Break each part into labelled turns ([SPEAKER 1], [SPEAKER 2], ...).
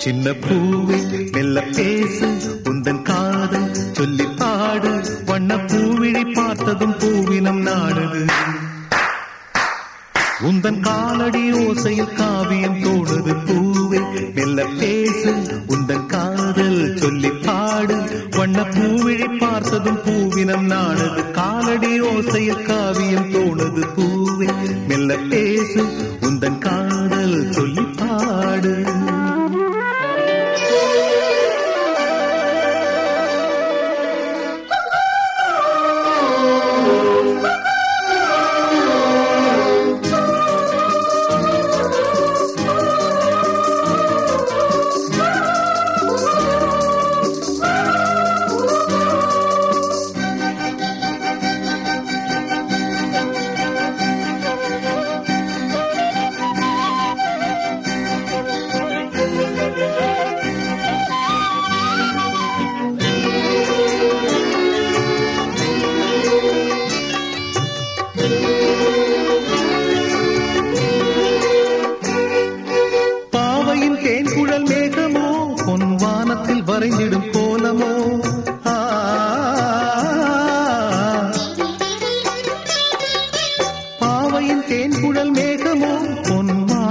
[SPEAKER 1] சின்ன பூவே மெல்ல பேசு உந்தன் காதல் சொல்லி பாடு. வண்ண பூவிழி பார்த்ததும் பூவினம் நாடுது. உந்தன் காலடி ஓசையில் காவியம் தோடுது. பூவே மெல்ல பேசு உந்தன் காதல் சொல்லி பாடு. வண்ண பூவிழி பார்த்ததும் பூவினம் நாடுது. காலடி ஓசையில் காவியம் தோணுது பூவே மெல்ல பேசு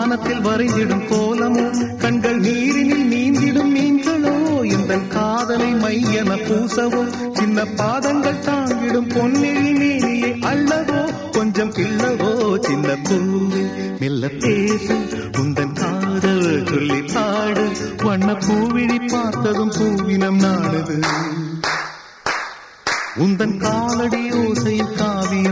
[SPEAKER 1] வானத்தில் வரைந்திடும் கோலமோ கண்கள் நீரினில் நீந்திடும் மீன்களோ இந்த காதலை மையன பூசவோ சின்ன பாதங்கள் தாங்கிடும் பொன்னிழி நீரியை அல்லவோ கொஞ்சம் கிள்ளவோ சின்ன பூவே மெல்ல பேசு உந்தன் காதல் சொல்லி பாடு வண்ண பூவிழி பார்த்ததும் பூவினம் நாடுது. உந்தன் காலடி ஓசை காவிய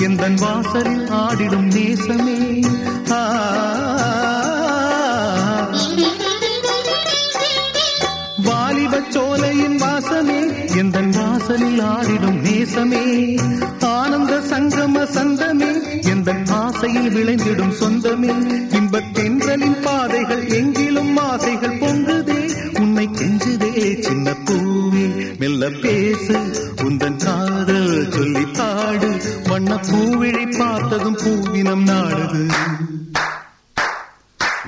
[SPEAKER 1] எந்தன் வாசலில் ஆடிடும் நேசமே? ஆ. வாலிபச் சோலையின் வாசமே எந்தன் வாசலில் ஆடிடும் நேசமே? ஆனந்த சங்கம சந்தமே எந்தன் ஆசையில் விளைந்திடும் சொந்தமே? இன்பத் தென்றலின் பாதைகள் எங்கிலும் ஆசைகள் பொங்குதே உன்னை கெஞ்சுதே சின்ன பூவே. மெல்ல பேசு உந்தன் காதல் சொல்லி பாடு வண்ண பூவிழி பார்த்ததும் பூவினம் நாடுது.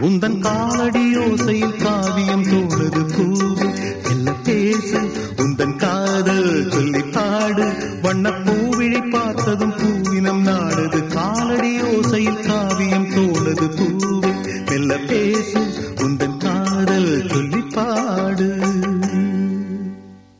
[SPEAKER 1] உந்தன் காலடி யோசையில் காவியம் தோடுது. பூ